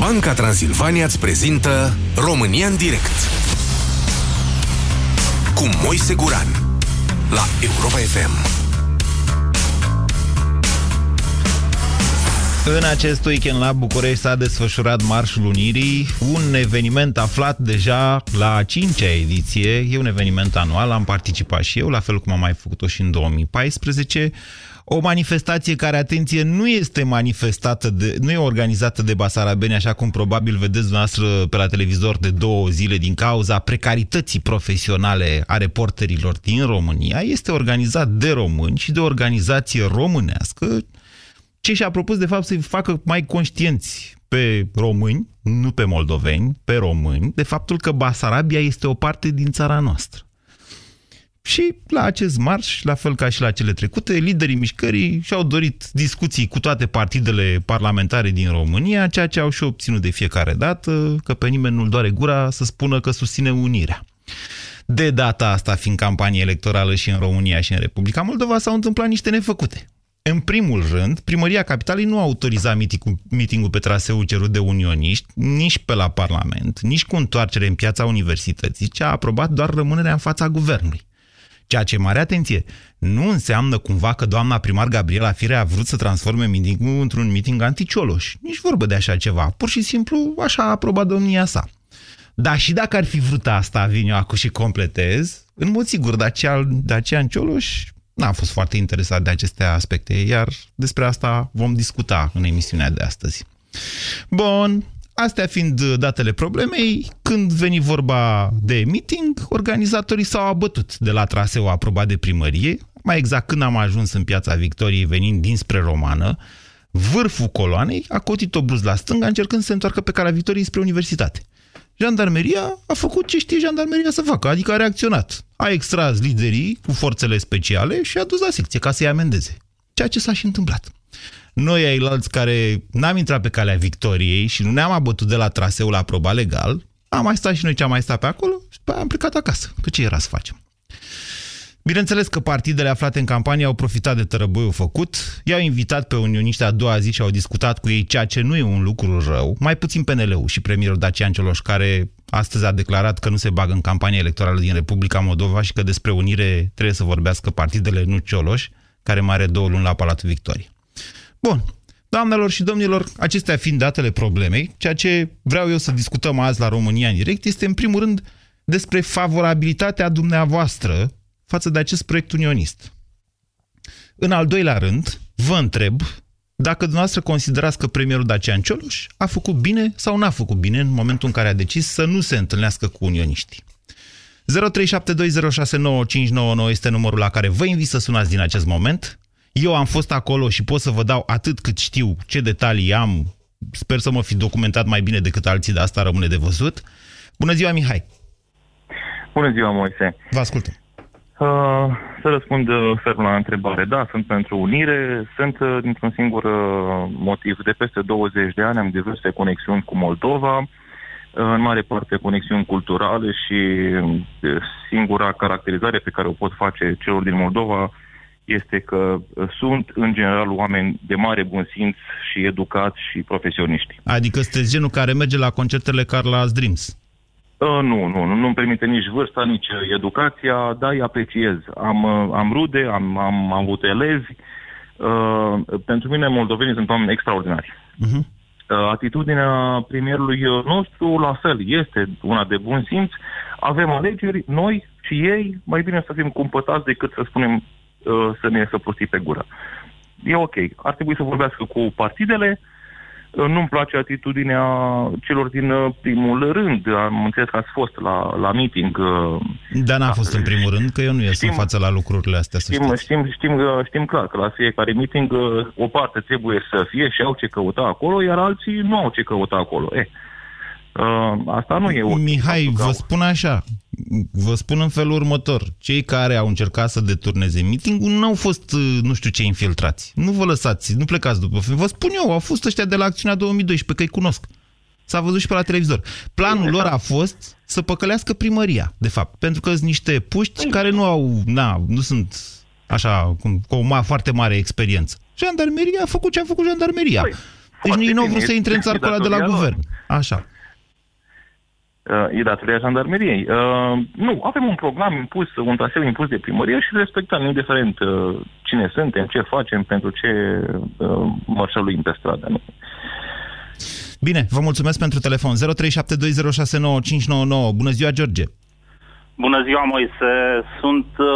Banca Transilvania îți prezintă România în direct cu Moise Guran la Europa FM. În acest weekend la București s-a desfășurat Marșul Unirii, un eveniment aflat deja la a cincea ediție. E un eveniment anual, am participat și eu, la fel cum am mai făcut-o și în 2014. O manifestație care, atenție, nu este manifestată, de, nu e organizată de basarabeni, așa cum probabil vedeți dumneavoastră pe la televizor de două zile din cauza precarității profesionale a reporterilor din România. Este organizat de români și de o organizație românească ce și-a propus, de fapt, să-i facă mai conștienți pe români, nu pe moldoveni, pe români, de faptul că Basarabia este o parte din țara noastră. Și la acest marș, la fel ca și la cele trecute, liderii mișcării și-au dorit discuții cu toate partidele parlamentare din România, ceea ce au și obținut de fiecare dată, că pe nimeni nu-l doare gura să spună că susține unirea. De data asta, fiind campanie electorală și în România și în Republica Moldova, s-au întâmplat niște nefăcute. În primul rând, primăria capitalei nu a autorizat mitingul, mitingul pe traseu cerut de unioniști, nici pe la Parlament, nici cu întoarcere în piața universității, ci a aprobat doar rămânerea în fața guvernului. Ceea ce, mare atenție, nu înseamnă cumva că doamna primar Gabriela Fire a vrut să transforme mitingul într-un miting anticioloș. Nici vorbă de așa ceva. Pur și simplu așa a aprobat domnia sa. Dar și dacă ar fi vrut asta, vin eu acum și completez, în mod sigur, Dacian Cioloș n-a fost foarte interesat de aceste aspecte, iar despre asta vom discuta în emisiunea de astăzi. Bun, astea fiind datele problemei, când veni vorba de meeting, organizatorii s-au abătut de la traseu aprobat de primărie, mai exact când am ajuns în piața Victoriei venind dinspre Romană, vârful coloanei a cotit-o bruz la stânga încercând să se întoarcă pe calea Victoriei spre universitate. Jandarmeria a făcut ce știe jandarmeria să facă, adică a reacționat. A extras liderii cu forțele speciale și a dus la secție ca să-i amendeze. Ceea ce s-a și întâmplat. Noi, ailalți care n-am intrat pe calea victoriei și nu ne-am abătut de la traseul aprobat legal, am mai stat și noi ce am mai stat pe acolo și am plecat acasă. Că ce era să facem? Bineînțeles că partidele aflate în campanie au profitat de tărăboiul făcut, i-au invitat pe unioniști a doua zi și au discutat cu ei ceea ce nu e un lucru rău, mai puțin PNL-ul și premierul Dacian Cioloș, care astăzi a declarat că nu se bagă în campania electorală din Republica Moldova și că despre unire trebuie să vorbească partidele, nu Cioloș, care mai are două luni la Palatul Victoriei. Bun, Doamnelor și domnilor, acestea fiind datele problemei, ceea ce vreau eu să discutăm azi la România în direct este, în primul rând, despre favorabilitatea dumneavoastră față de acest proiect unionist. În al doilea rând, vă întreb dacă dumneavoastră considerați că premierul Dacian Cioloș a făcut bine sau n-a făcut bine în momentul în care a decis să nu se întâlnească cu unioniștii. 0372069599 este numărul la care vă invit să sunați din acest moment. Eu am fost acolo și pot să vă dau atât cât știu ce detalii am. Sper să mă fi documentat mai bine decât alții, de asta rămâne de văzut. Bună ziua, Mihai! Bună ziua, Moise! Vă ascultăm! Uh, să răspund uh, ferm la întrebare. Da, sunt pentru unire. Sunt uh, dintr-un singur motiv. De peste 20 de ani am diverse conexiuni cu Moldova, în mare parte conexiuni culturale și singura caracterizare pe care o pot face celor din Moldova este că sunt, în general, oameni de mare bun simț și educați și profesioniști. Adică sunteți genul care merge la concertele Carla Dreams? Uh, nu, nu, nu, nu-mi permite nici vârsta, nici educația, da, îi apreciez. Am, uh, am rude, am, am, am avut elevi. Uh, pentru mine moldovenii sunt oameni extraordinari. Uh-huh. Uh, atitudinea premierului nostru, la fel, este una de bun simț. Avem alegeri, noi și ei, mai bine să fim cumpătați decât să spunem uh, să ne iasă prostii pe gură. E ok. Ar trebui să vorbească cu partidele, uh, nu-mi place atitudinea celor din uh, primul rând. Am înțeles că ați fost la, la meeting. Uh, Dar n-a fost în primul rând, că eu nu ies știm, în față la lucrurile astea, să știm, știm, știm, știm clar că la fiecare meeting uh, o parte trebuie să fie și au ce căuta acolo, iar alții nu au ce căuta acolo. Eh, Uh, asta nu e... Mihai, vă spun așa, vă spun în felul următor. Cei care au încercat să deturneze mitingul nu au fost uh, nu știu ce infiltrați. Nu vă lăsați, nu plecați după Vă spun eu, au fost ăștia de la acțiunea 2012, că îi cunosc. S-a văzut și pe la televizor. Planul lor a fost să păcălească primăria, de fapt. Pentru că sunt niște puști care nu au, na, nu sunt așa, cu o ma, foarte mare experiență. Jandarmeria a făcut ce a făcut jandarmeria. Păi Deci nici nu au vrut să intre în țarcul ăla de la guvern. Așa. Uh, e datoria jandarmeriei. Uh, nu, avem un program impus, un traseu impus de primărie și respectăm, indiferent uh, cine suntem, ce facem, pentru ce uh, mărșăluim pe stradă. Nu? Bine, vă mulțumesc pentru telefon. 0372069599. Bună ziua, George! Bună ziua, Moise. Sunt uh,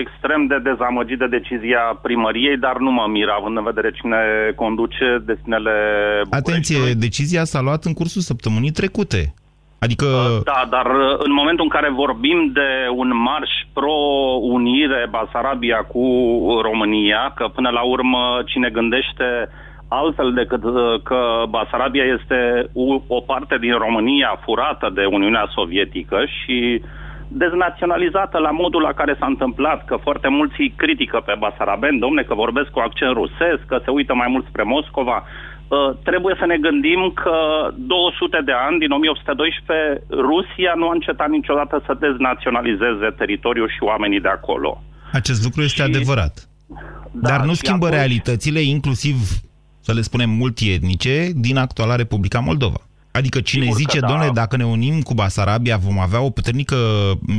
extrem de dezamăgit de decizia primăriei, dar nu mă mir, având în vedere cine conduce destinele Atenție, decizia s-a luat în cursul săptămânii trecute. Adică... Uh, da, dar uh, în momentul în care vorbim de un marș pro-unire Basarabia cu România, că până la urmă cine gândește altfel decât uh, că Basarabia este o parte din România furată de Uniunea Sovietică și deznaționalizată la modul la care s-a întâmplat, că foarte mulți critică pe Basarabeni, domne, că vorbesc cu accent rusesc, că se uită mai mult spre Moscova. Uh, trebuie să ne gândim că 200 de ani, din 1812, Rusia nu a încetat niciodată să deznaționalizeze teritoriul și oamenii de acolo. Acest lucru este și... adevărat. Da, Dar nu schimbă atunci... realitățile, inclusiv, să le spunem, multietnice, din actuala Republica Moldova. Adică cine Sigur zice, da. domnule, dacă ne unim cu Basarabia vom avea o puternică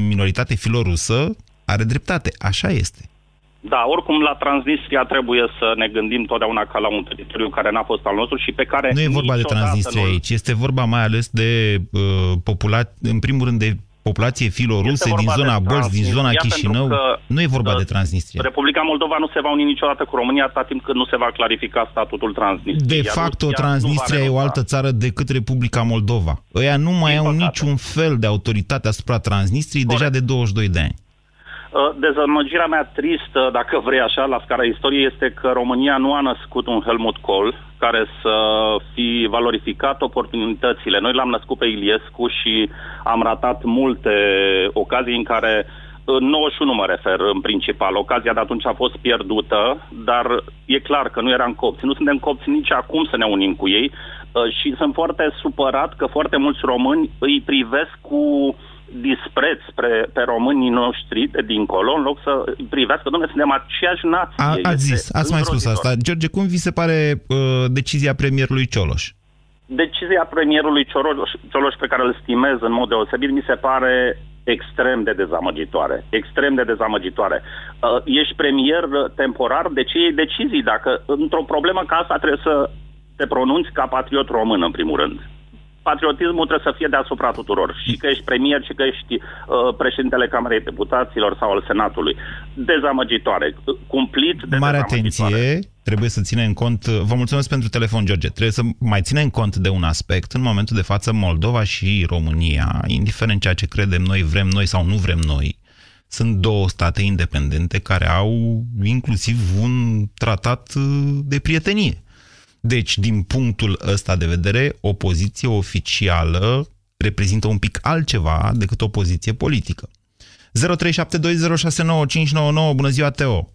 minoritate filorusă, are dreptate. Așa este. Da, oricum la Transnistria trebuie să ne gândim totdeauna ca la un teritoriu care n-a fost al nostru și pe care... Nu e vorba de Transnistria nu... aici, este vorba mai ales de uh, populație, în primul rând de populație filoruse din zona Bălți, din zona Chișinău. Nu e vorba de Transnistria. Republica Moldova nu se va uni niciodată cu România atâta timp cât nu se va clarifica statutul Transnistriei. De fapt, o Transnistria e o altă țară decât Republica Moldova. Ăia nu mai au niciun fel de autoritate asupra Transnistriei deja de 22 de ani. Uh, dezamăgirea mea tristă, dacă vrei așa, la scara istoriei, este că România nu a născut un Helmut Kohl care să fi valorificat oportunitățile. Noi l-am născut pe Iliescu și am ratat multe ocazii în care 91 uh, mă refer în principal. Ocazia de atunci a fost pierdută, dar e clar că nu eram copți. Nu suntem copți nici acum să ne unim cu ei uh, și sunt foarte supărat că foarte mulți români îi privesc cu uh, dispreț spre, pe românii noștri de dincolo, în loc să privească, domnule, suntem aceeași nație. A, ați zis, ați mai spus asta. George, cum vi se pare uh, decizia premierului Cioloș? Decizia premierului Cioloș, Cioloș, pe care îl stimez în mod deosebit, mi se pare extrem de dezamăgitoare. Extrem de dezamăgitoare. Uh, ești premier temporar, de ce iei decizii? Dacă într-o problemă ca asta trebuie să te pronunți ca patriot român, în primul rând patriotismul trebuie să fie deasupra tuturor. Și că ești premier, și că ești uh, președintele Camerei Deputaților sau al Senatului. Dezamăgitoare. Cumplit de Mare atenție, trebuie să ținem cont... Vă mulțumesc pentru telefon, George. Trebuie să mai ținem cont de un aspect. În momentul de față, Moldova și România, indiferent ceea ce credem noi, vrem noi sau nu vrem noi, sunt două state independente care au inclusiv un tratat uh, de prietenie. Deci, din punctul ăsta de vedere, o poziție oficială reprezintă un pic altceva decât o poziție politică. 0372069599. Bună ziua, Teo!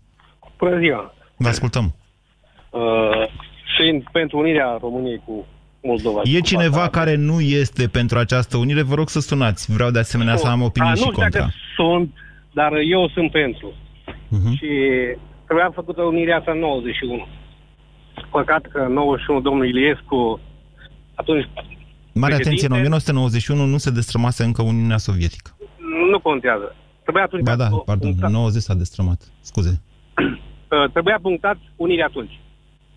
Bună ziua! Vă ascultăm! Uh, sunt pentru unirea României cu Moldova. E cineva care nu este pentru această unire? Vă rog să sunați. Vreau de asemenea sunt. să am opinii A, și contra. Nu sunt, dar eu sunt pentru. Uh-huh. Și trebuia făcută unirea asta în 91 păcat că 91 domnul Iliescu atunci... Mare atenție, în 1991 nu se destrămase încă Uniunea Sovietică. Nu contează. Trebuia atunci... Ba da, pardon, punctat. 90 s-a destrămat. Scuze. Uh, trebuia punctat unirea atunci.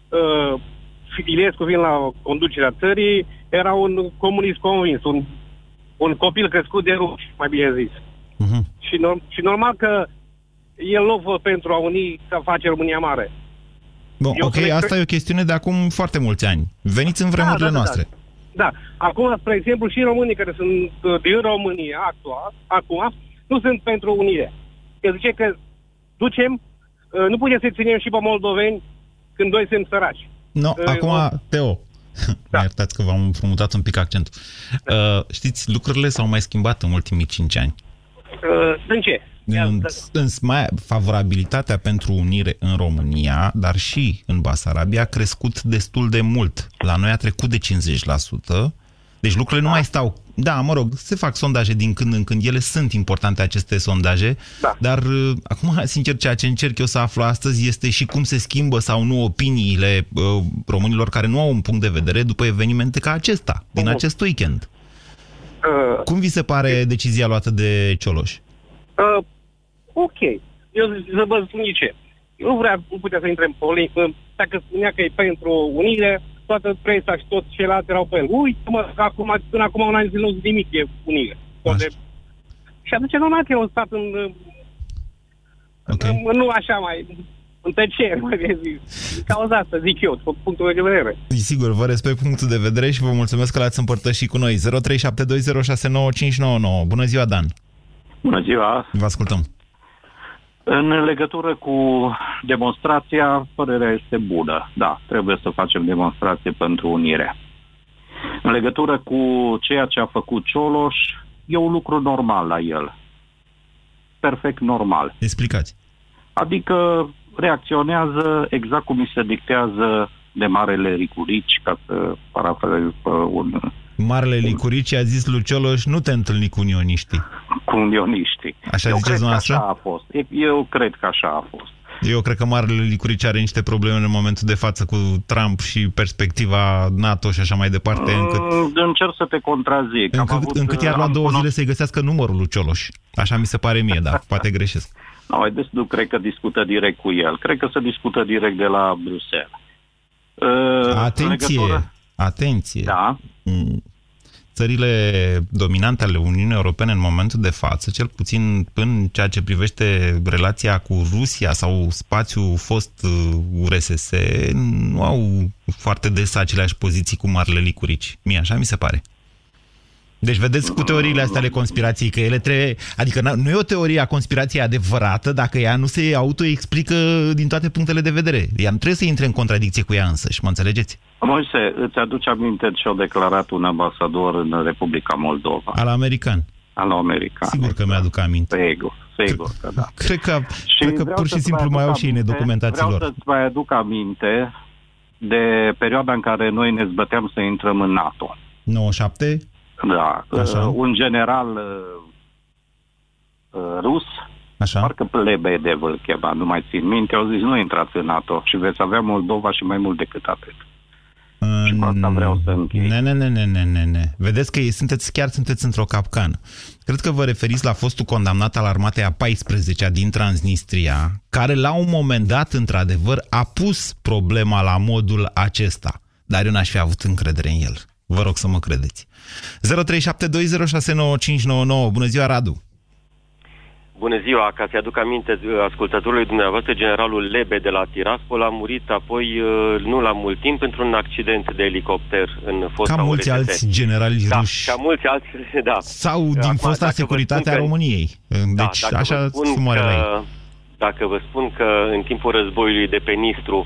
Uh, Iliescu vin la conducerea țării, era un comunist convins, un, un copil crescut de ruși, mai bine zis. Uh-huh. Și, norm, și normal că el lovă pentru a uni să face România mare. Bun, Eu ok, asta e o chestiune de acum foarte mulți ani. Veniți în vremurile da, da, da, noastre. Da. da. Acum, spre exemplu, și românii care sunt uh, din România actual, acum, nu sunt pentru unire. El zice că ducem, uh, nu putem să ținem și pe moldoveni când doi sunt săraci. No, uh, acum, o... Teo, da. iertați că v-am frumutat un pic accentul. Uh, știți, lucrurile s-au mai schimbat în ultimii cinci ani. Uh, în ce? în, în, mai, favorabilitatea pentru unire în România, dar și în Basarabia, a crescut destul de mult. La noi a trecut de 50%, deci lucrurile nu mai stau Da, mă rog, se fac sondaje din când în când. Ele sunt importante, aceste sondaje. Da. Dar, uh, acum, sincer, ceea ce încerc eu să aflu astăzi este și cum se schimbă sau nu opiniile uh, românilor care nu au un punct de vedere după evenimente ca acesta, din Mhm. acest weekend. Uh, Cum vi se pare decizia luată de Cioloș? uh, ok. Eu să vă spun de ce. Eu nu, vrea, nu putea să intre în polemică. Dacă spunea că e pentru unire, toată presa și toți ceilalți erau pe el. Uite, mă, că acum, până acum un an zile nu nimic, e unire. Tot Așa. de... Și atunci normal că eu stat în, Ok. în, nu așa mai în tăcere, mai bine zis. Din cauza asta, zic eu, după punctul meu de vedere. Sigur, vă respect punctul de vedere și vă mulțumesc că l-ați împărtășit cu noi. 0372069599. Bună ziua, Dan! Bună ziua! Vă ascultăm. În legătură cu demonstrația, părerea este bună. Da, trebuie să facem demonstrație pentru unire. În legătură cu ceea ce a făcut Cioloș, e un lucru normal la el. Perfect normal. Explicați. Adică reacționează exact cum îi se dictează de Marele Ricurici, ca să parafrazez pe un Marele Licurici a zis lui Cioloș, nu te întâlni cu unioniștii. cu unioniștii. Așa Eu ziceți cred că dumneavoastră? așa a fost. Eu cred că așa a fost. Eu cred că Marele Licurici are niște probleme în momentul de față cu Trump și perspectiva NATO și așa mai departe, încât, Mm, Încerc să te contrazic. Am încât, avut, încât i-ar lua am două cunoscut- zile să-i găsească numărul lui Cioloș. Așa mi se pare mie, dar poate greșesc. No, deci nu cred că discută direct cu el. Cred că se discută direct de la Bruxelles. Uh, în Atenție! legătură- Atenție! Da. Mm, Țările dominante ale Uniunii Europene în momentul de față, cel puțin în ceea ce privește relația cu Rusia sau spațiul fost uh, URSS, nu au foarte des aceleași poziții cu Marele Licurici. Mie așa mi se pare. Deci vedeți cu teoriile astea ale conspirației că ele trebuie... Adică n- nu e o teorie a conspirației adevărată dacă ea nu se autoexplică din toate punctele de vedere. Ea nu trebuie să intre în contradicție cu ea însă, și mă înțelegeți? Moise, îți aduce aminte ce a declarat un ambasador în Republica Moldova, Al american. al american. Sigur că mi-aduc aminte. Sigur, sigur că da. Cred că, cred că vreau pur și să-ți simplu mai au aduc și ei aminte- nedocumentații Vreau lor. să-ți mai aduc aminte de perioada în care noi ne zbăteam să intrăm în NATO. 97? Da. Așa. Uh, un general uh, uh, rus, Așa? parcă Lebedev îl chema, nu mai țin minte, au zis nu intrați în NATO și veți avea Moldova și mai mult decât atât. și cu asta vreau să închei. Ne, ne, ne, ne, ne, ne, ne. Vedeți că sunteți, chiar sunteți într-o capcană. Cred că vă referiți la fostul condamnat al armatei a 14-a din Transnistria, care la un moment dat, într-adevăr, a pus problema la modul acesta. Dar eu n-aș fi avut încredere în el. Vă rog să mă credeți. 0372069599. Bună ziua, Radu! Bună ziua, ca să-i aduc aminte uh, ascultătorului dumneavoastră, generalul Lebe de la Tiraspol a murit apoi, uh, nu la mult timp, într-un accident de elicopter în fosta Ca mulți URSS. alți generali da, ruși. ca mulți alți, da. Sau din Acum, fosta dacă vă securitate spun a că- României. Deci da, dacă așa vă se spun moare la ei. că, Dacă vă spun că în timpul războiului de pe Nistru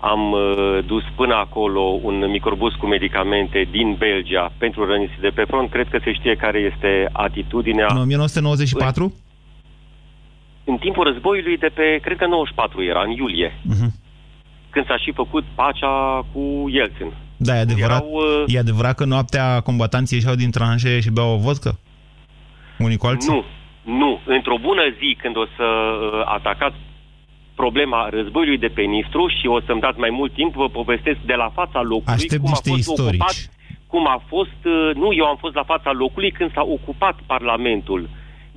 am uh, dus până acolo un microbus cu medicamente din Belgia pentru răniți de pe front, cred că se știe care este atitudinea. În 1994? În timpul războiului de pe, cred că 94 era, în iulie, Mhm. când s-a și făcut pacea cu Yeltsin. Da, e adevărat, Erau, uh, e adevărat că noaptea combatanții ieșeau din tranșee și beau o vodcă? Unii cu alții? Nu, nu. Într-o bună zi, când o să uh, atacați problema războiului de pe Nistru și o să-mi dați mai mult timp, vă povestesc de la fața locului Aștept cum a niște fost istorici. ocupat, cum a fost, uh, nu, eu am fost la fața locului când s-a ocupat Parlamentul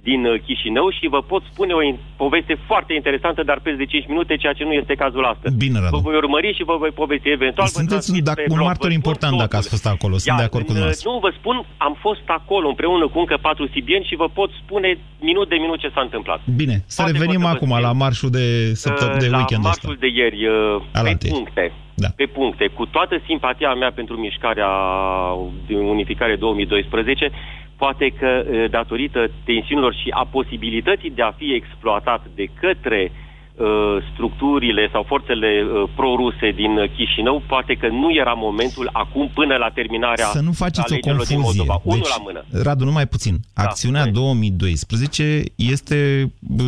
din uh, Chișinău și vă pot spune o in- poveste foarte interesantă, dar peste 5 minute, ceea ce nu este cazul astăzi. Bine, Vă Radu. voi urmări și vă voi povesti eventual. vă Sunteți transmit dacă, pe un blog. martor Vă spun important dacă ați totul. fost acolo. Sunt Iar de acord cu în, dumneavoastră. Nu, vă spun, am fost acolo împreună cu încă patru sibieni și vă pot spune minut de minut ce s-a întâmplat. Bine, să Poate revenim pot să vă acum spun. la marșul de, săptămâ- de Uh, la weekend ăsta. marșul de ieri, uh, Al pe altei. puncte, Da. pe puncte, cu toată simpatia mea pentru mișcarea de unificare 2012, poate că uh, datorită tensiunilor și a posibilității de a fi exploatat de către uh, structurile sau forțele uh, pro-ruse din Chișinău, poate că nu era momentul acum până la terminarea Să nu faceți o confuzie. Din Moldova. Unul deci, la mână. Radu, numai puțin. Da, Acțiunea hai. 2012 este uh,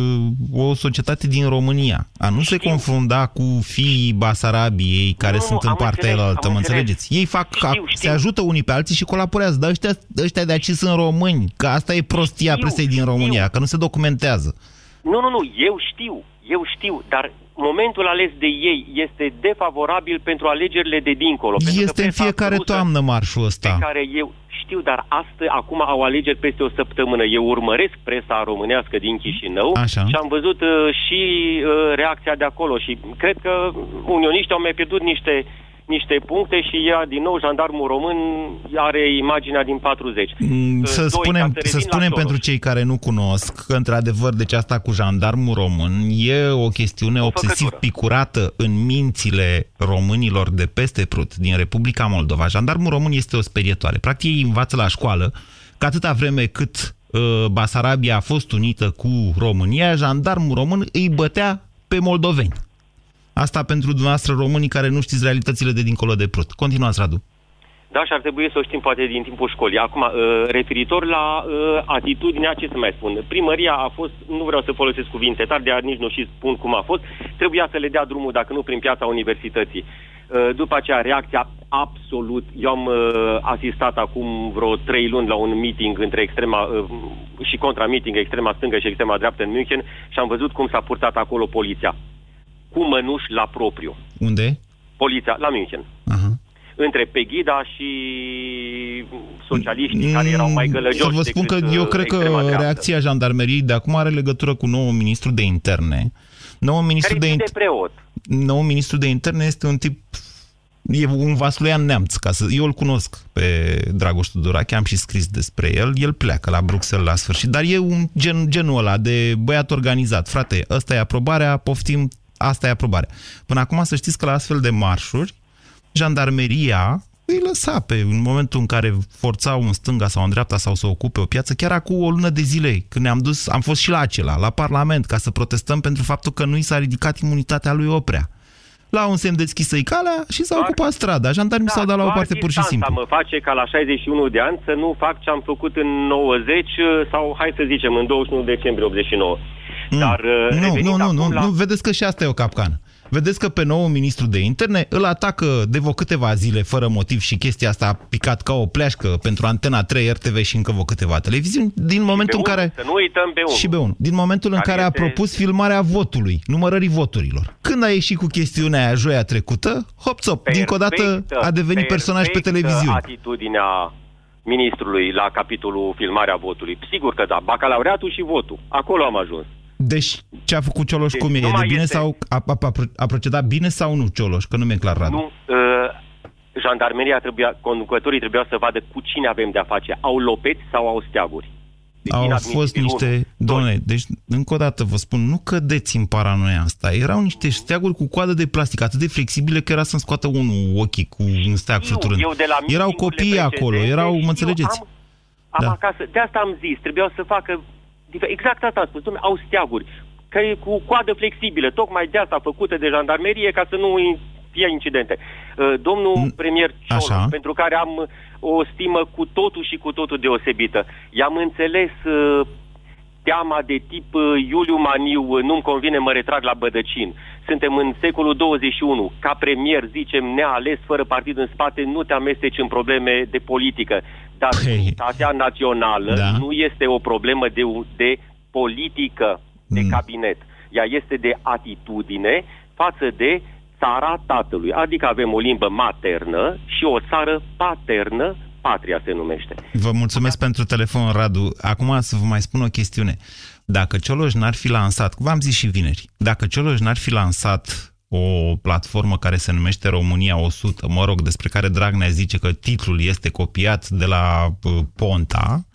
o societate din România. A nu se Știu. confrunda cu fiii Basarabiei care Nu, sunt am în partea înțeles, elaltă, am mă înțeles. înțelegeți? Ei fac, Știu, știu, știu. se ajută unii pe alții și colaborează, dar ăștia, ăștia de aici sunt români, că asta e prostia Știu, presei din România, știu. că nu se documentează. Nu, nu, nu, eu știu, eu știu, dar momentul ales de ei este defavorabil pentru alegerile de dincolo. pentru că Este în presa fiecare rusă toamnă marșul ăsta. Pe care eu știu, dar astăzi, acum au alegeri peste o săptămână. Eu urmăresc presa românească din Chișinău Așa. și am văzut uh, și uh, reacția de acolo și cred că unioniștii au mai pierdut niște niște puncte și ea, din nou, jandarmul român are imaginea din 40. Mm, Uh, Să doi, spunem, ca revin să la spunem Soros. pentru cei care nu cunosc că, într-adevăr, deci asta cu jandarmul român e o chestiune O obsesiv făcătură. picurată în mințile românilor de peste Prut, din Republica Moldova. Jandarmul român este o sperietoare. Practic, ei învață la școală că atâta vreme cât uh, Basarabia a fost unită cu România, jandarmul român îi bătea pe moldoveni. Asta pentru dumneavoastră românii care nu știți realitățile de dincolo de Prut. Continuați, Radu. Da, și ar trebui să o știm poate din timpul școlii. Acum, uh, referitor la uh, atitudinea, ce să mai spun, primăria a fost, nu vreau să folosesc cuvinte tari, de nici nu și spun cum a fost, trebuia să le dea drumul, dacă nu prin piața universității. Uh, După aceea, reacția absolut, eu am uh, asistat acum vreo trei luni la un meeting între extrema uh, și contra-meeting, extrema stângă și extrema dreaptă în München și am văzut cum s-a purtat acolo poliția. Cu mănuși la propriu. Unde? Poliția, la München Aha. între Pegida și socialiștii care erau mai gălăgioși Să vă spun că decât, eu uh, cred că extrema dreaptă. reacția jandarmeriei de acum are legătură cu nouul ministru de interne. Nouul ministru care de, e de int- preot. nou ministru de interne este un tip E un vasluian neamț, ca să, eu îl cunosc pe Dragoș Tudorache, am și scris despre el, el pleacă la Bruxelles la sfârșit, dar e un gen, genul ăla de băiat organizat. Frate, ăsta e aprobarea, poftim, asta e aprobarea. Până acum să știți că la astfel de marșuri, jandarmeria îi lăsa pe, în momentul în care forțau în stânga sau în dreapta sau să ocupe o piață, chiar acum o lună de zile, când ne-am dus, am fost și la acela, la Parlament, ca să protestăm pentru faptul că nu i s-a ridicat imunitatea lui Oprea. La un semn deschisă calea și s-a Doar- ocupat strada. Jandarmii s-au dat la o doar parte pur și distanța simplu. mă face ca la 61 de ani să nu fac ce am făcut în 90 sau, hai să zicem, în 21 decembrie 89. Mm. Dar, uh, nu, revenind nu, nu, acum nu, la... nu, vedeți că și asta e o capcană. Vedeți că pe nou ministru de interne îl atacă de vreo câteva zile fără motiv și chestia asta a picat ca o pleașcă pentru Antena 3, RTV și încă vreo câteva televiziuni, din momentul în Pe care... unul, Să nu uităm pe unul. Și pe unul. Din momentul în Care care a este- propus filmarea votului, numărării voturilor. Când a ieșit cu chestiunea aia joia trecută, hop țop, dincă o dată Perfectă, a devenit personaj pe perfectă televiziune. atitudinea ministrului la capitolul filmarea votului. Sigur că da, bacalaureatul și votul. Acolo am ajuns. Deci ce a făcut Cioloș Deci cum e? E nu de mai bine este- sau a, a, a, a procedat bine sau nu Cioloș? Că nu mi-e clar, Radu. Nu, uh, jandarmeria trebuia, conducătorii trebuiau să vadă cu cine avem de-a face. Au lopeți sau au steaguri? Deci, Au inadmisibil, fost unu. niște... Doi. Doamne, deci încă o dată vă spun, nu cădeți în paranoia asta. Erau niște steaguri cu coadă de plastic atât de flexibile că era să-mi scoată unul ochii cu un steag Știu, fluturând. eu de la Erau meeting-urile copii acolo, precedente erau, mă știu, înțelegeți? Am, am Da. acasă, de asta am zis, trebuiau să facă, difer- exact asta am spus, dom'le, au steaguri, care cu coadă flexibilă, tocmai de asta făcută de jandarmerie ca să nu in- fie incidente. Uh, Domnul Mm, premier Cioloș, așa. pentru care am o stimă cu totul și cu totul deosebită, i-am înțeles uh, teama de tip uh, Iuliu Maniu, uh, nu-mi convine, mă retrag la Bădăcin. Suntem în secolul 21. Ca premier, zicem, neales, fără partid în spate, nu te amesteci în probleme de politică. Dar Păi, unitatea națională da. nu este o problemă de, de politică, de Mm. cabinet. Ea este de atitudine față de țara tatălui. Adică avem o limbă maternă și o țară paternă, patria se numește. Vă mulțumesc pentru telefon, Radu. Acum să vă mai spun o chestiune. Dacă Cioloș n-ar fi lansat, v-am zis și vineri, dacă Cioloș n-ar fi lansat o platformă care se numește România 100, mă rog, despre care Dragnea zice că titlul este copiat de la uh, Ponta,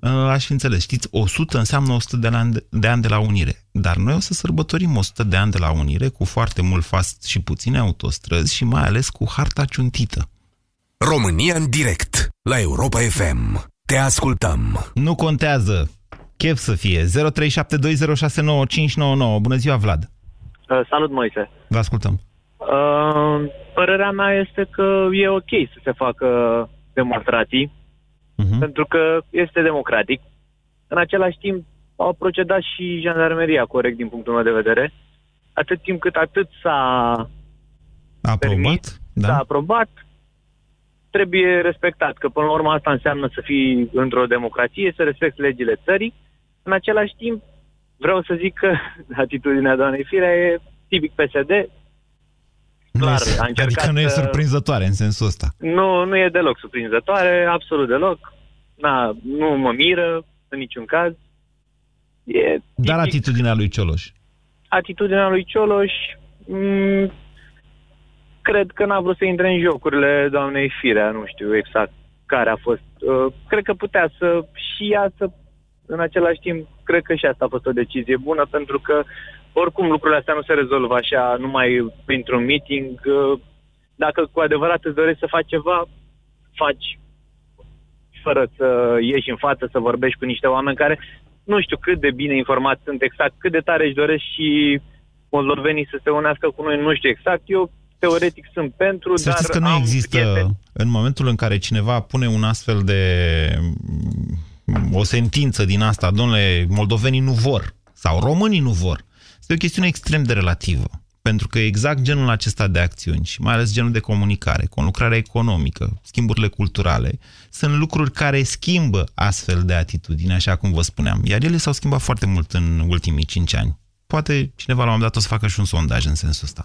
uh, aș fi înțeles. Știți, 100 înseamnă 100 de ani de, de ani de la unire. Dar noi o să sărbătorim 100 de ani de la unire cu foarte mult fast și puține autostrăzi și mai ales cu harta ciuntită. România în direct la Europa FM. Te ascultăm. Nu contează. Chef să fie. 0372069599. Bună ziua, Vlad. Uh, salut, Moise. Vă ascultăm. Uh, părerea mea este că e ok să se facă demonstrații, uh-huh. pentru că este democratic. În același timp, au procedat și jandarmeria corect din punctul meu de vedere. Atât timp cât atât s-a aprobat, permis, da. s-a aprobat, trebuie respectat. Că până la urmă asta înseamnă să fii într-o democrație, să respecti legile țării. În același timp, vreau să zic că atitudinea doamnei Firea e tipic PSD. Clar, nu e, a încercat adică nu e surprinzătoare în sensul ăsta. Nu, nu e deloc surprinzătoare, absolut deloc. Na, nu mă miră în niciun caz. E Dar atitudinea lui Cioloș? Atitudinea lui Cioloș... M- cred că n-a vrut să intre în jocurile doamnei Firea, nu știu exact care a fost. Uh, cred că putea să și ea să, în același timp, cred că și asta a fost o decizie bună, pentru că oricum lucrurile astea nu se rezolvă așa numai printr-un meeting. Uh, dacă cu adevărat îți dorești să faci ceva, faci fără să ieși în față, să vorbești cu niște oameni care nu știu cât de bine informați sunt exact, cât de tare își doresc și moldovenii să se unească cu noi, nu știu exact. Eu teoretic sunt pentru, să dar că nu există, prieteni. în momentul în care cineva pune un astfel de o sentință din asta, domnule, moldovenii nu vor, sau românii nu vor, este o chestiune extrem de relativă. Pentru că exact genul acesta de acțiuni și mai ales genul de comunicare, conlucrarea economică, schimburile culturale, sunt lucruri care schimbă astfel de atitudine, așa cum vă spuneam. Iar ele s-au schimbat foarte mult în ultimii cinci ani. Poate cineva la un moment dat o să facă și un sondaj în sensul ăsta.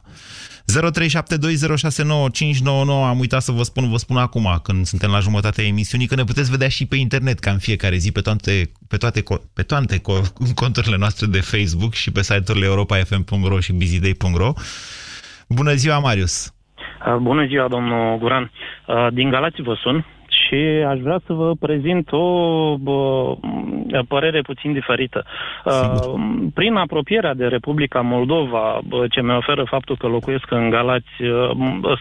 0372069599 am uitat să vă spun, vă spun acum, când suntem la jumătatea emisiunii, că ne puteți vedea și pe internet, ca în fiecare zi, pe toate, pe toate, pe toate conturile noastre de Facebook și pe site-urile europa.fm.ro și busyday.ro. Bună ziua, Marius! Bună ziua, domnul Guran! Din Galați vă sun și aș vrea să vă prezint o bă, părere puțin diferită. Sigur. Prin apropierea de Republica Moldova, bă, ce mi oferă faptul că locuiesc în Galați,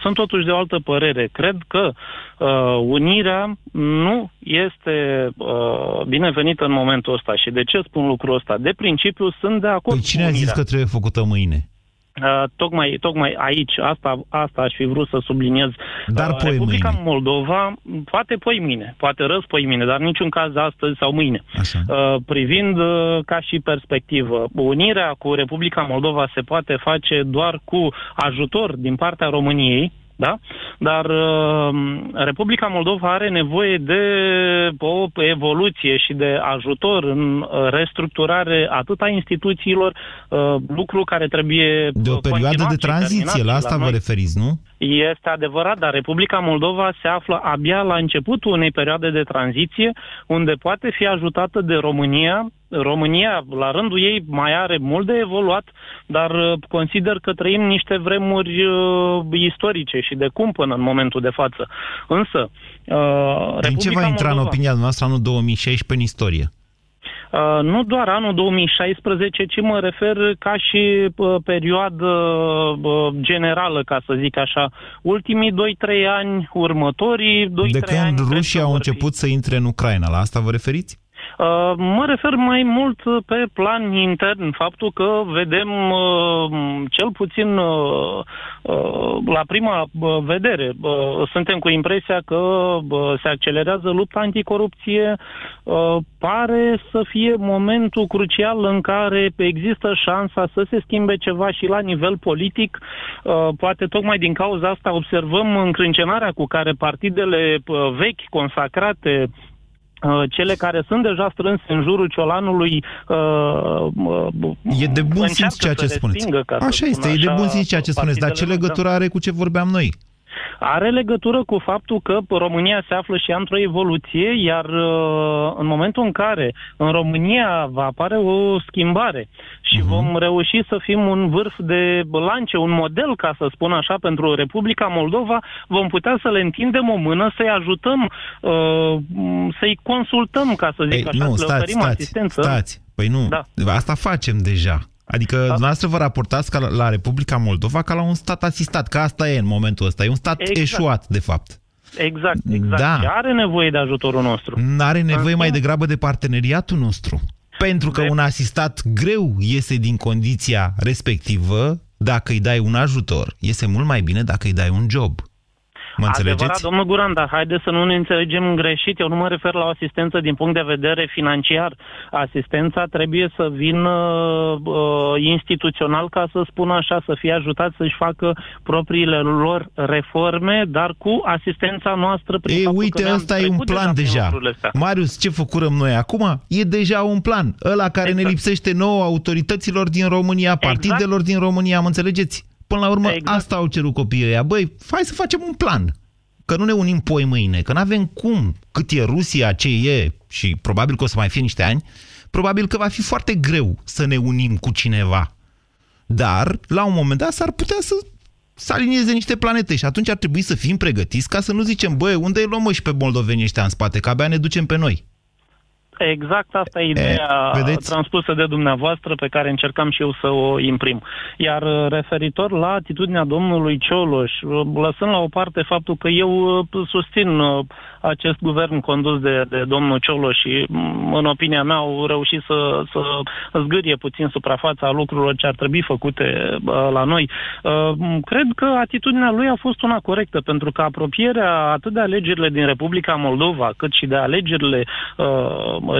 sunt totuși de o altă părere. Cred că uh, unirea nu este uh, binevenită în momentul ăsta. Și de ce spun lucrul ăsta? De principiu sunt de acord păi cine a zis că trebuie făcută mâine? Uh, tocmai, tocmai aici, asta, asta aș fi vrut să subliniez. Dar uh, Republica mâine. Moldova, poate poi mine, poate răz poi mine, dar niciun caz astăzi sau mâine. Așa. Uh, privind uh, ca și perspectivă, unirea cu Republica Moldova se poate face doar cu ajutor din partea României, da? Dar uh, Republica Moldova are nevoie de o evoluție și de ajutor în uh, restructurare atât a instituțiilor, uh, lucru care trebuie De o perioadă de tranziție, la asta la vă referiți, nu? Este adevărat, dar Republica Moldova se află abia la începutul unei perioade de tranziție, unde poate fi ajutată de România. România, la rândul ei, mai are mult de evoluat, dar uh, consider că trăim niște vremuri uh, istorice și de cumpănă în momentul de față. Însă, uh, Din ce va intra Moldova... în opinia noastră anul 2016 în istorie? Uh, nu doar anul 2016, ci mă refer ca și uh, perioadă uh, generală, ca să zic așa. Ultimii 2-3 ani, următorii 2-3 ani... De când rușii au început fi. să intre în Ucraina, la asta vă referiți? Uh, mă refer mai mult pe plan intern, faptul că vedem uh, cel puțin uh, la prima vedere, suntem cu impresia că se accelerează lupta anticorupție, pare să fie momentul crucial în care există șansa să se schimbe ceva și la nivel politic. Poate tocmai din cauza asta observăm încrâncenarea cu care partidele vechi, consacrate, Uh, cele care sunt deja strânse în jurul ciolanului uh, E de bun simț ceea ce spuneți. Așa este, e de bun simț ceea ce spuneți, dar ce legătură are cu ce vorbeam noi? Are legătură cu faptul că România se află și într-o evoluție, iar uh, în momentul în care în România va apare o schimbare și uh-huh. vom reuși să fim un vârf de lance, un model, ca să spun așa, pentru Republica Moldova, vom putea să le întindem o mână, să-i ajutăm, uh, să-i consultăm, ca să zic Ei, așa, nu, să le stați, oferim stați, asistență. Stați, păi nu, da. asta facem deja. Adică da. dumneavoastră vă raportați ca la, la Republica Moldova ca la un stat asistat, că asta e în momentul ăsta. E un stat exact. eșuat, de fapt. Exact, exact. Da. Și are nevoie de ajutorul nostru. Are nevoie mai degrabă de parteneriatul nostru. Pentru că de... un asistat greu iese din condiția respectivă dacă îi dai un ajutor, este mult mai bine dacă îi dai un job. Mă înțelegeți? Adevărat, domnul Guran, dar haideți să nu ne înțelegem greșit. Eu nu mă refer la o asistență din punct de vedere financiar. Asistența trebuie să vină uh, instituțional, ca să spun așa, să fie ajutat să-și facă propriile lor reforme, dar cu asistența noastră. Prin Ei, uite, ăsta e un plan deja. Marius, ce făcurăm noi acum? E deja un plan. Ăla care exact. ne lipsește nouă autorităților din România, exact. partidelor exact. din România, mă înțelegeți? Până la urmă, exact. asta au cerut copiii ăia. Băi, hai să facem un plan. Că nu ne unim poi mâine, că nu avem cum. Cât e Rusia, ce e, și probabil că o să mai fie niște ani, probabil că va fi foarte greu să ne unim cu cineva. Dar, la un moment dat, s-ar putea să să alinieze niște planete și atunci ar trebui să fim pregătiți ca să nu zicem, băi, unde îi luăm mă și pe moldovenii ăștia în spate, că abia ne ducem pe noi. Exact asta e ideea e, transpusă de dumneavoastră pe care încercam și eu să o imprim. Iar uh, referitor la atitudinea domnului Cioloș, uh, lăsând la o parte faptul că eu uh, susțin acest guvern condus de, de domnul Cioloș și, mm, în opinia mea, au reușit să, să zgârie puțin suprafața lucrurilor ce ar trebui făcute la noi. Cred că atitudinea lui a fost una corectă, pentru că apropierea atât de alegerile din Republica Moldova, cât și de alegerile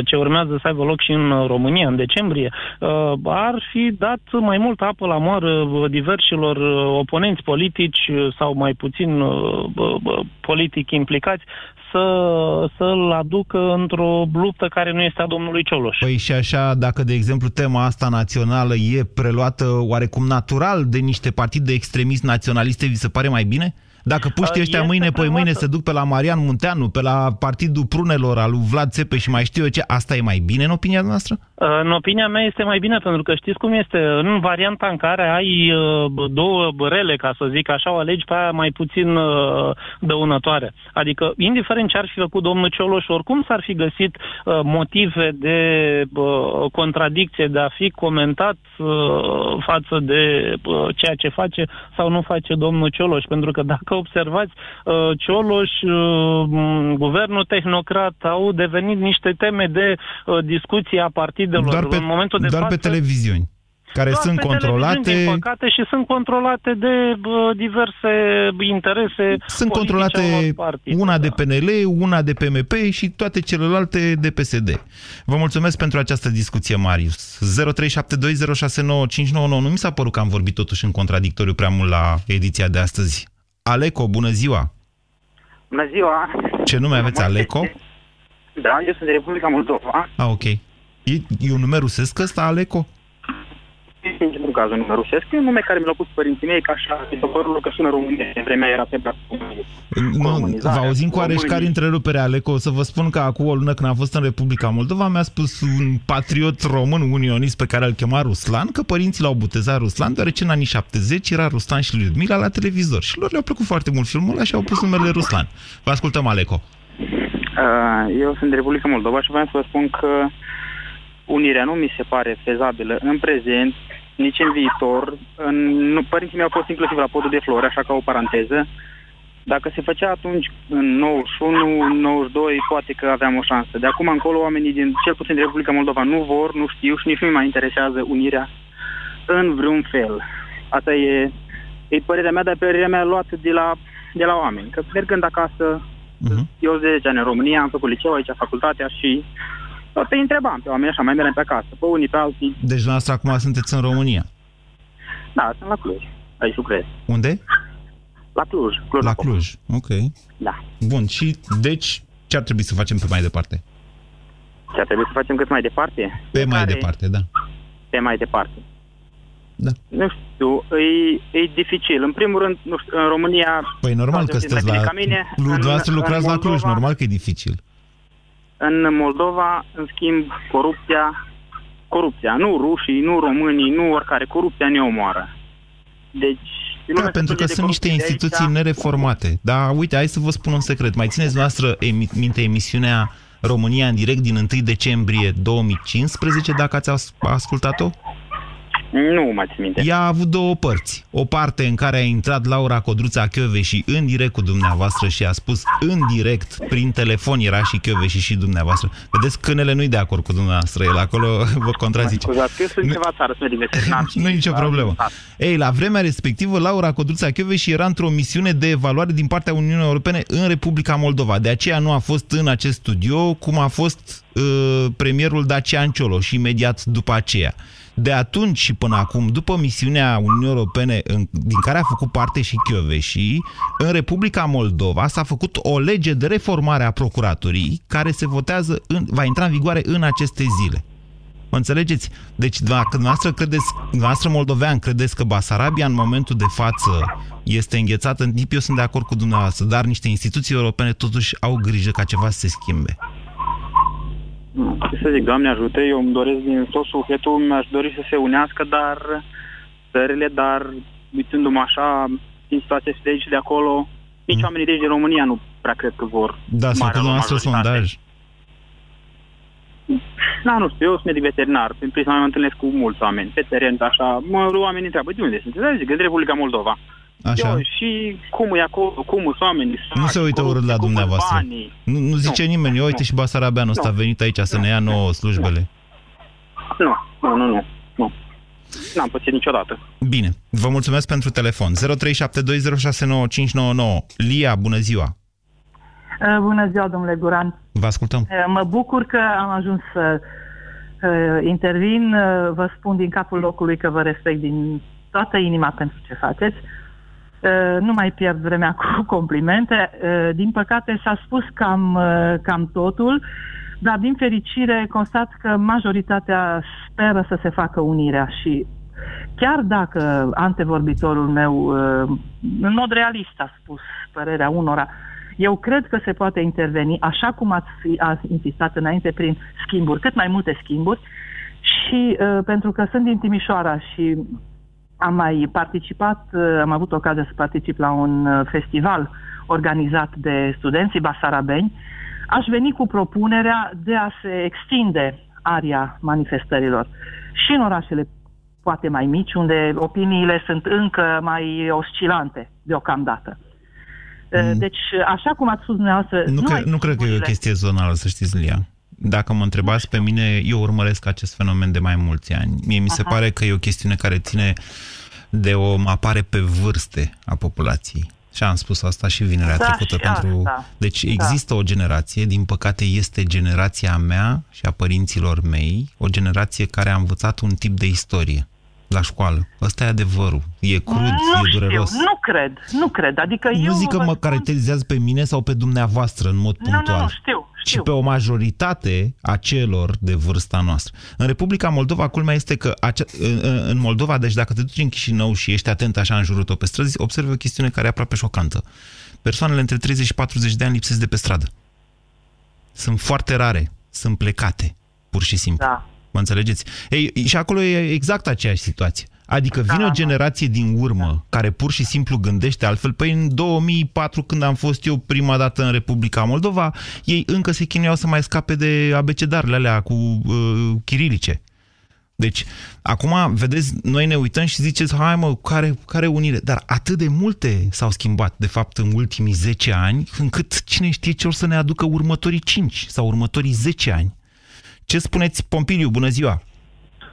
ce urmează să aibă loc și în România, în decembrie, uh, ar fi dat mai mult apă la moară diversilor uh, oponenți politici sau mai puțin uh, politic implicați să, să-l aducă într-o luptă care nu este a domnului Cioloș. Păi și așa, dacă de exemplu tema asta națională e preluată oarecum natural de niște partide extremist naționaliste, vi se pare mai bine? Dacă puștii ăștia este mâine, păi mâine se duc pe la Marian Munteanu, pe la Partidul Prunelor, al lui Vlad Țepeș și mai știu eu ce, asta e mai bine în opinia noastră? În opinia mea este mai bine, pentru că știți cum este, în varianta în care ai uh, două rele, ca să zic așa, o alegi pe aia mai puțin uh, dăunătoare. Adică, indiferent ce ar fi făcut domnul Cioloș, oricum s-ar fi găsit uh, motive de contradicție, de a fi comentat față de ceea ce face sau nu face domnul Cioloș, pentru că dacă observați, Cioloș, guvernul tehnocrat au devenit niște teme de discuție a partidului partidelor doar pe, în momentul de doar față, pe televiziuni care doar sunt pe controlate... Din păcate, și sunt controlate de uh, diverse interese Sunt controlate una de PNL, una de PMP și toate celelalte de PSD. Vă mulțumesc pentru această discuție, Marius. 0372069599. Nu mi s-a părut că am vorbit totuși în contradictoriu prea mult la ediția de astăzi. Aleco, bună ziua! Bună ziua! Ce nume aveți, Aleco? Da, eu sunt de Republica Moldova. Ah, ok. E, e un nume rusesc ăsta, Aleco? în niciun caz un nume rusesc, e un nume care mi l-au pus părinții mei, ca așa, după părul că sună România, în vremea era pe Nu, vă auzim cu areșcari întrerupere, Aleco, o să vă spun că acum o lună când am fost în Republica Moldova, mi-a spus un patriot român unionist pe care îl chema Ruslan, că părinții l-au botezat Ruslan, deoarece în anii 70 era Ruslan și Ludmila la televizor. Și lor le-a plăcut foarte mult filmul ăla și au pus numele Ruslan. Vă ascultăm, Aleco. Uh, eu sunt de Republica Moldova și vreau să vă spun că unirea nu mi se pare fezabilă în prezent, nici în viitor. În, nu, părinții mei au fost inclusiv la podul de flori, așa ca o paranteză. Dacă se făcea atunci, în 91, 92, poate că aveam o șansă. De acum încolo, oamenii din, cel puțin din Republica Moldova, nu vor, nu știu și nici nu mai interesează unirea în vreun fel. Asta e, e părerea mea, dar părerea mea luată de la, de la oameni. Că mergând acasă, uh-huh. eu de 10 ani în România, am făcut liceu aici, facultatea și tot îi întrebam pe oameni așa, mai merem pe acasă, pe unii, pe alții. Deci noastră acum sunteți în România? Da, sunt la Cluj. Aici lucrez. Unde? La Cluj. Cluj la Cluj, ok. Da. Bun, și deci ce ar trebui să facem pe mai departe? Ce ar trebui să facem cât mai departe? Pe mai care... departe, da. Pe mai departe. Da. Nu știu, e, e dificil. În primul rând, nu știu, în România... Păi normal că sunteți la... Mine, Dumneavoastră lucrați în Moldova, la Cluj, normal că e dificil. În Moldova, în schimb, corupția, corupția, nu rușii, nu românii, nu oricare, corupția ne omoară. Deci, da, pentru că sunt niște instituții aici, nereformate. Dar uite, hai să vă spun un secret. Mai țineți noastră emi minte emisiunea România în direct din 1 decembrie 2015, dacă ați ascultat-o? Nu mai țin minte. Ea a avut două părți. O parte în care a intrat Laura Codruța și în direct cu dumneavoastră și a spus în direct, prin telefon era și și și dumneavoastră. Vedeți, câinele nu-i de acord cu dumneavoastră, el acolo vă contrazice. Scuzați, eu sunt ceva țară, sunt veterinar. nu e nicio problemă. Ei, la vremea respectivă, Laura Codruța și era într-o misiune de evaluare din partea Uniunii Europene în Republica Moldova. De aceea nu a fost în acest studio, cum a fost uh, premierul Dacian Cioloș imediat după aceea de atunci și până acum, după misiunea Uniunii Europene în, din care a făcut parte și Chioveși, în Republica Moldova s-a făcut o lege de reformare a procuraturii care se votează, în, va intra în vigoare în aceste zile. Mă înțelegeți? Deci, dacă dumneavoastră, credeți, dumneavoastră moldovean credeți că Basarabia în momentul de față este înghețată în timp, eu sunt de acord cu dumneavoastră, dar niște instituții europene totuși au grijă ca ceva să se schimbe ce să zic, Doamne ajută, eu îmi doresc din tot sufletul, mi-aș dori să se unească, dar țările, dar uitându-mă așa, din situația de aici de acolo, nici mm. oamenii de aici din România nu prea cred că vor. Da, sunt cu dumneavoastră sondaj. Da, nu știu, eu sunt medic veterinar. Prin prima mă întâlnesc cu mulți oameni pe teren, așa, mă, oamenii întreabă, de unde sunt? Da, zic, în Republica Moldova. Așa. Eu, și cum e acolo, cum sunt oamenii. Nu se uită urât la dumneavoastră. Nu, nu zice nu. nimeni, eu uite și Basarabeanul ăsta a venit aici să ne ia nouă slujbele. Nu, nu, nu, nu. nu. N-am pățit niciodată. Bine, vă mulțumesc pentru telefon. 0372069599. Lia, bună ziua! Uh, bună ziua, domnule Guran. Vă ascultăm. Uh, mă bucur că am ajuns să uh, intervin. Vă spun din capul locului că vă respect din toată inima pentru ce faceți. Uh, nu mai pierd vremea cu complimente. Uh, din păcate s-a spus cam, uh, cam totul, dar din fericire constat că majoritatea speră să se facă unirea și chiar dacă antevorbitorul meu în mod realist a spus părerea unora, eu cred că se poate interveni, așa cum ați, fi, ați insistat înainte, prin schimburi, cât mai multe schimburi, și uh, pentru că sunt din Timișoara și am mai participat, uh, am avut ocazia să particip la un uh, festival organizat de studenții basarabeni. Aș veni cu propunerea de a se extinde aria manifestărilor și în orașele poate mai mici, unde opiniile sunt încă mai oscilante deocamdată. Uh, mm. Deci, așa cum ați spus dumneavoastră... Nu, nu, cre- nu cred că e o chestie zonală, să știți, Lia. Dacă mă întrebați pe mine, eu urmăresc acest fenomen de mai mulți ani. Mie mi se Aha. pare că e o chestiune care ține de o apare pe vârste a populației. Și am spus asta și vinerea da, trecută. Și pentru... Asta. Deci da. există o generație, din păcate este generația mea și a părinților mei, o generație care a învățat un tip de istorie la școală. Ăsta e adevărul. E crud, nu e dureros. Știu, nu cred, nu cred. Adică nu eu zic că mă spun... caracterizează pe mine sau pe dumneavoastră în mod punctual. Nu, nu, nu, știu, știu. Ci pe o majoritate a celor de vârsta noastră. În Republica Moldova, culmea este că acea, în Moldova, deci dacă te duci în Chișinău și ești atent așa în jurul tău pe străzi, observi o chestiune care e aproape șocantă. Persoanele între 30 și 40 de ani lipsesc de pe stradă. Sunt foarte rare, sunt plecate, pur și simplu. Da. Mă înțelegeți? Ei, și acolo e exact aceeași situație. Adică vine da, o generație din urmă da. care pur și simplu gândește altfel. Păi în 2004, când am fost eu prima dată în Republica Moldova, ei încă se chinuiau să mai scape de abecedarele alea cu uh, chirilice. Deci, acum, vedeți, noi ne uităm și ziceți, hai mă, care, care unire? Dar atât de multe s-au schimbat, de fapt, în ultimii 10 ani, încât cine știe ce or să ne aducă următorii 5 sau următorii 10 ani. Ce spuneți, Pompiliu? Bună ziua!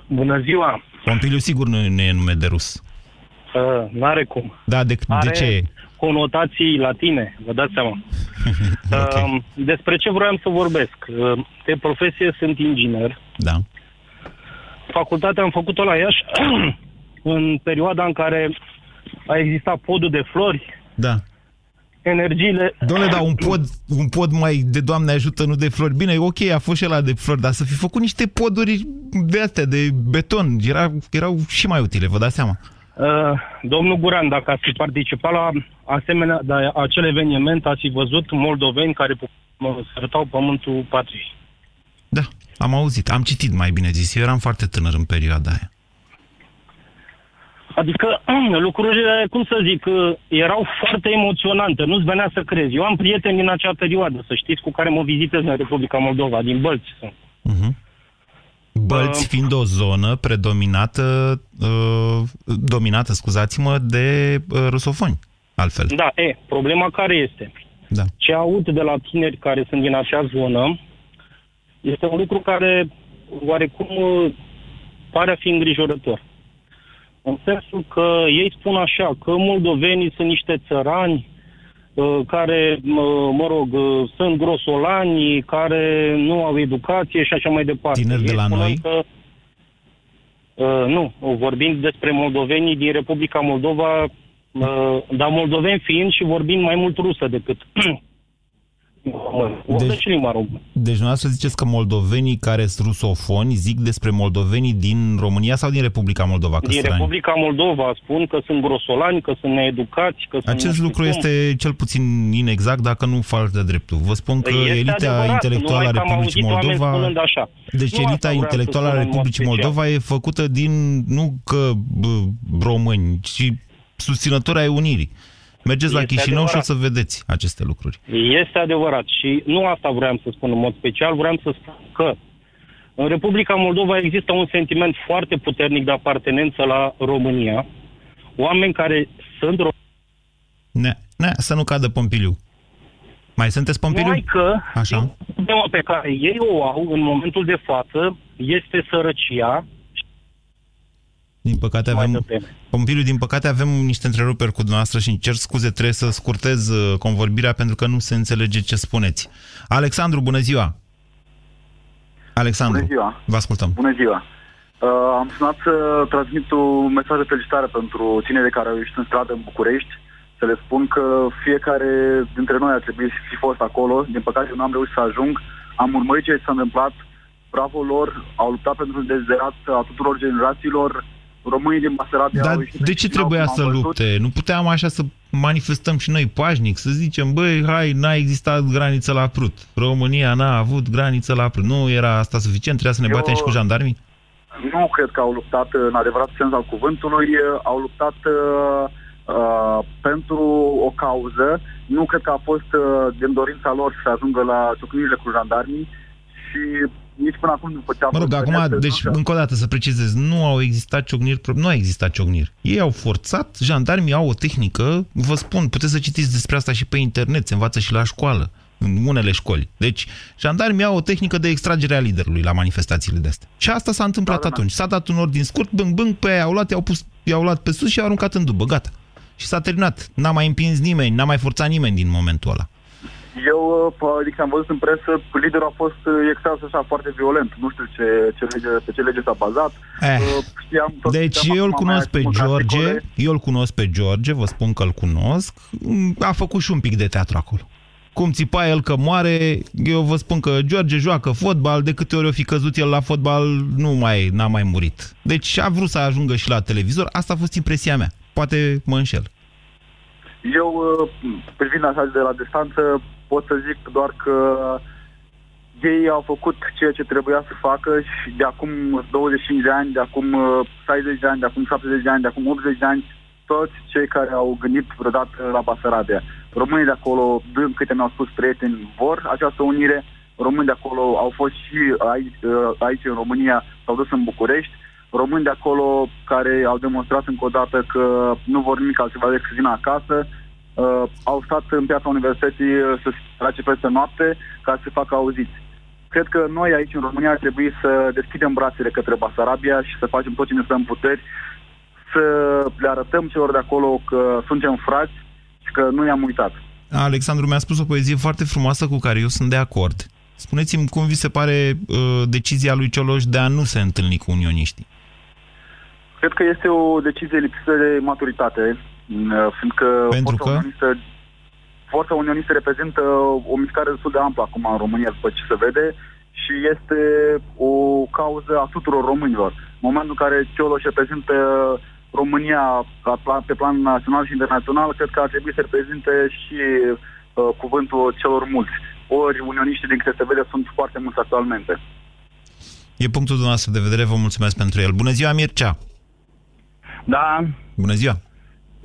Bună ziua! Pompiliu sigur nu, nu e nume de rus. Uh, n-are cum. Da, de, Are de ce conotații latine, vă dați seama. okay. uh, despre ce vroiam să vorbesc? Uh, de profesie sunt inginer. Da. Facultatea am făcut-o la Iași în perioada în care a existat podul de flori. Da energiile... Doamne, dar un pod, un pod mai de Doamne ajută, nu de flori. Bine, ok, a fost și ăla de flori, dar să fi făcut niște poduri de astea, de beton. Era, erau și mai utile, vă dați seama. Uh, domnul Guran, dacă ați participat la asemenea, la acel eveniment, ați văzut moldoveni care sărătau pământul patriei. Da, am auzit, am citit mai bine zis. Eu eram foarte tânăr în perioada aia. Adică lucrurile, cum să zic, erau foarte emoționante, nu-ți venea să crezi. Eu am prieteni din acea perioadă, să știți, cu care mă vizitez în Republica Moldova, din Bălți sunt. Uh-huh. Bălți fiind o zonă predominată, uh, dominată, scuzați-mă, de uh, rusofoni, altfel. Da, e, problema care este? Da. Ce aud de la tineri care sunt din acea zonă este un lucru care oarecum uh, pare a fi îngrijorător. În sensul că ei spun așa, că moldovenii sunt niște țărani, uh, care, mă, mă rog, uh, sunt grosolani, care nu au educație și așa mai departe. Tineri de Ei la spun noi? Că, uh, nu, vorbind despre moldovenii din Republica Moldova, uh, dar moldoveni fiind și vorbind mai mult rusă decât Vorbesc Deci- și limba română. Deci dumneavoastră ziceți că moldovenii care sunt rusofoni zic despre moldovenii din România sau din Republica Moldova? Că Din strani? Republica Moldova spun că sunt grosolani, că sunt needucați, că sunt... nu Acest știu lucru cum. este cel puțin inexact, dacă nu fac de dreptul. Vă spun că Este elita adevărat, intelectuală a numai că am Republicii auzit oameni Moldova... spunând așa. Deci Nu asta elita vreau să intelectuală a spun în mod Republicii special. Moldova e făcută din, nu că bă, români, ci susținători ai Unirii. Mergeți la Este Chișinău adevărat. și o să vedeți aceste lucruri. Este adevărat și nu asta vreau să spun în mod special, vreau să spun că în Republica Moldova există un sentiment foarte puternic de apartenență la România. Oameni care sunt ro- Ne, ne, să nu cadă Pompiliu. Mai sunteți Pompiliu? numai că Așa. problema pe care ei o au în momentul de față este sărăcia Din păcate mai avem... devreme. Pompiliu, din păcate avem niște întreruperi cu dumneavoastră și îmi cer scuze, trebuie să scurtez uh, convorbirea pentru că nu se înțelege ce spuneți. Alexandru, bună ziua! Alexandru, Bună ziua! vă ascultăm. Bună ziua! Uh, am sunat să transmit un mesaj de felicitare pentru tinerii care au ieșit în stradă în București, să le spun că fiecare dintre noi ar trebui să fi fost acolo. Din păcate eu nu am reușit să ajung. Am urmărit ce s-a întâmplat. Bravo lor, au luptat pentru dezderat a tuturor generațiilor. Românii din Basarabia Dar au ieșit de în ce Chișinău, trebuia cum am să văzut. lupte? Nu puteam așa să manifestăm și noi pașnic, să zicem, băi, hai, n-a existat graniță la Prut. România n-a avut graniță la Prut. Nu era asta suficient? Trebuia să ne Eu- batem și cu jandarmii? Nu cred că au luptat în adevărat sens al cuvântului, au luptat uh, uh, pentru o cauză. Nu cred că a fost uh, din dorința lor să ajungă la ciocnirile cu jandarmii și nici până acum, după ce a Mă rog, fost acum, vedeți, deci, nu știu. încă o dată să precizez, nu au existat ciocniri, pro- nu a existat ciocniri. Ei au forțat, jandarmii au o tehnică, vă spun, puteți să citiți despre asta și pe internet, se învață și la școală, în unele școli. Deci, jandarmii au o tehnică de extragere a liderului la manifestațiile de astea. Și asta s-a întâmplat Da, da, da. atunci. S-a dat un ordin scurt, bâng, bâng, pe aia au luat, i-au, pus, i-au luat pe sus și i-au aruncat în dubă, gata. Și s-a terminat. N-a mai împins nimeni, n-a mai forțat nimeni din momentul ăla. Eu, uh, adică am văzut în presă, liderul a fost uh, extras așa foarte violent. Nu știu ce, ce lege, pe ce lege s-a bazat. Eh. Uh, Știam tot, Deci știam eu îl acum mai cunosc pe sunt multe George, articole. eu îl cunosc pe George, vă spun că îl cunosc. A făcut și un pic de teatru acolo. Cum țipa el că moare, eu vă spun că George joacă fotbal, de câte ori o fi căzut el la fotbal, nu mai, n-a mai murit. Deci a vrut să ajungă și la televizor, asta a fost impresia mea. Poate mă înșel. Eu, uh, privind așa de la distanță, pot să zic doar că ei au făcut ceea ce trebuia să facă și de acum 25 de ani, de acum uh, 60 de ani, de acum 70 de ani, de acum 80 de ani, toți cei care au gândit vreodată la Basarabia. Românii de acolo, din câte mi-au spus prieteni, vor această unire. Românii de acolo au fost și aici, uh, aici în România, s-au dus în București. Români de acolo care au demonstrat încă o dată că nu vor nimic altceva decât să vină acasă, uh, au stat în piața universității uh, să se face peste noapte ca să se facă auziți. Cred că noi aici în România ar trebui să deschidem brațele către Basarabia și să facem tot ce ne stă în puteri, să le arătăm celor de acolo că suntem frați și că nu i-am uitat. Alexandru mi-a spus o poezie foarte frumoasă cu care eu sunt de acord. Spuneți-mi cum vi se pare uh, decizia lui Cioloș de a nu se întâlni cu unioniștii. Cred că este o decizie lipsită de maturitate, m, fiindcă Pentru forța că? unionistă, forța unionistă reprezintă o mișcare destul de amplă acum în România, după ce se vede, și este o cauză a tuturor românilor. În momentul în care Cioloș reprezintă România la plan, pe plan național și internațional, cred că ar trebui să reprezinte și uh, cuvântul celor mulți. Ori unioniștii, din câte se vede, sunt foarte mulți actualmente. E punctul dumneavoastră de vedere, vă mulțumesc pentru el. Bună ziua, Mircea! Da, Bună ziua!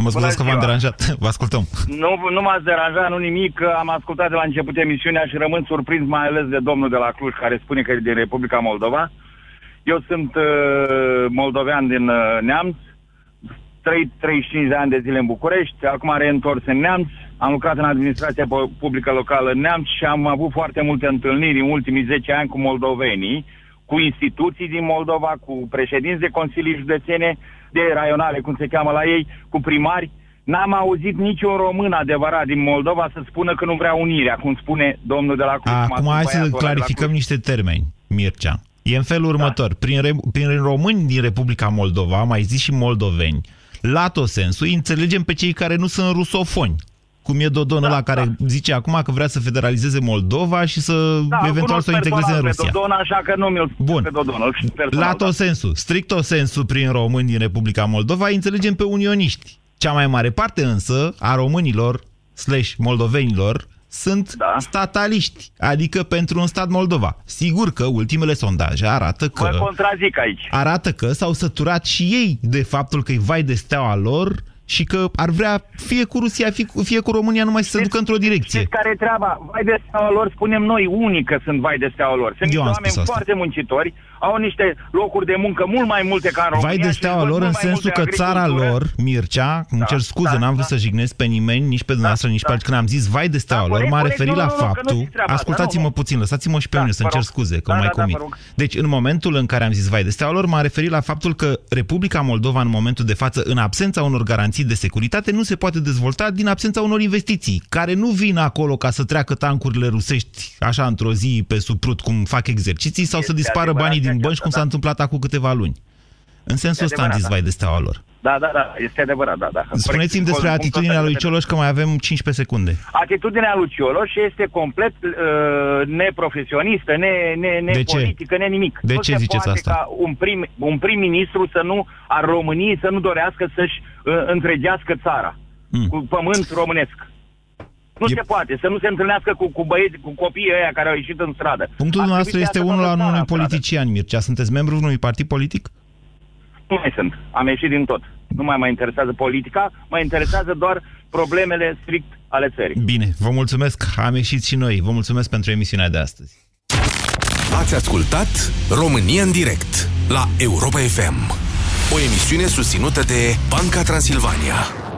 Mă scuzați că v-am ziua. deranjat. Vă ascultăm. nu, nu m-ați deranjat, nu nimic, că am ascultat de la început emisiunea și rămân surprins mai ales de domnul de la Cluj care spune că e din Republica Moldova Eu sunt uh, moldovean din uh, Neamț, trăit 35 de ani de zile în București, acum reîntors în Neamț, am lucrat în administrația pu- publică locală în Neamț și am avut foarte multe întâlniri în ultimii 10 ani cu moldovenii, cu instituții din Moldova, cu președinți de consilii județene, de raionale, cum se cheamă la ei, cu primari. N-am auzit niciun român adevărat din Moldova să spună că nu vrea unirea, cum spune domnul de la Cluj. cum a Acum spus hai să băiatul ăla de la clarificăm Cluj. niște termeni, Mircea. E în felul următor. Prin, re, prin români din Republica Moldova, mai zis și moldoveni, lato sensul, îi înțelegem pe cei care nu sunt rusofoni. Cum e Dodon ăla care zice acum că vrea să federalizeze Moldova și să Da, îl eventual să o cunosc integreze în personal Rusia. pe Dodon, așa că nu mi-l Bun. pe Dodon. îl știu personal, Lato da. sensul, stricto sensul prin români din Republica Moldova, îi înțelegem pe unioniști. Cea mai mare parte însă a românilor slash moldovenilor sunt da. stataliști, adică pentru un stat Moldova. Sigur că ultimele sondaje arată că Vă contrazic aici. arată că s-au săturat și ei de faptul că e vai de steaua lor și că ar vrea fie cu Rusia, fie cu, fie cu România numai să se ducă într-o direcție. Știți care e treaba? Vai de steaua lor, spunem noi, unii că sunt vai de steaua lor. Sunt Eu niște am oameni spus asta. foarte muncitori, au niște locuri de muncă mult mai multe ca în România. Vai de și steaua văd lor mult în mai sensul multe că țara agricultură. lor, Mircea, îmi cer scuze, n-am vrut să jignesc pe nimeni, nici pe dumneavoastră, nici pe altcineva. Când am zis vai de steaua lor, corect, m-a corect, referit nu, la nu, nu, că nu faptul... știți treaba asta, Ascultați-mă nu. puțin, lăsați-mă și pe mine să-mi vă cer rog. scuze, că Da, mai da, da, comit. vă rog. Deci, în momentul în care am zis vai de steaua lor, m-a referit la faptul că Republica Moldova, în momentul de față, în absența unor garanții de securitate, nu se poate dezvolta din absența unor investiții, care nu vin acolo ca să treacă tancurile rusești așa într-o zi pe suprut, cum fac exerciții, sau să dispară adevărat banii din aceasta, bănci, cum s-a da. întâmplat acum câteva luni. În sensul ăsta am adevărat, zis da. vai de steaua lor. Da, da, da, este adevărat, da, da. Spuneți-mi Corect, despre punctul atitudinea ăsta lui este- Cioloș, că mai avem 15 secunde. Atitudinea lui Cioloș este complet uh, neprofesionistă, ne, ne, De ce? nepolitică, ne nimic. De nu ce se ziceți poate asta? ca un prim, un prim-ministru să nu, al României să nu dorească să-și uh, întregească țara Mm. cu pământ românesc. Nu se poate, să nu se întâlnească cu, cu băieți, cu copiii ăia care au ieșit în stradă. Punctul Ar nostru trebui să este iasă unul toată al țara unui în stradă. politician, Mircea. Sunteți membru unui partid politic? Nu mai sunt. Am ieșit din tot. Nu mai mă interesează politica, mă interesează doar problemele strict ale țării. Bine, vă mulțumesc. Am ieșit și noi. Vă mulțumesc pentru emisiunea de astăzi. Ați ascultat România în direct la Europa FM. O emisiune susținută de Banca Transilvania.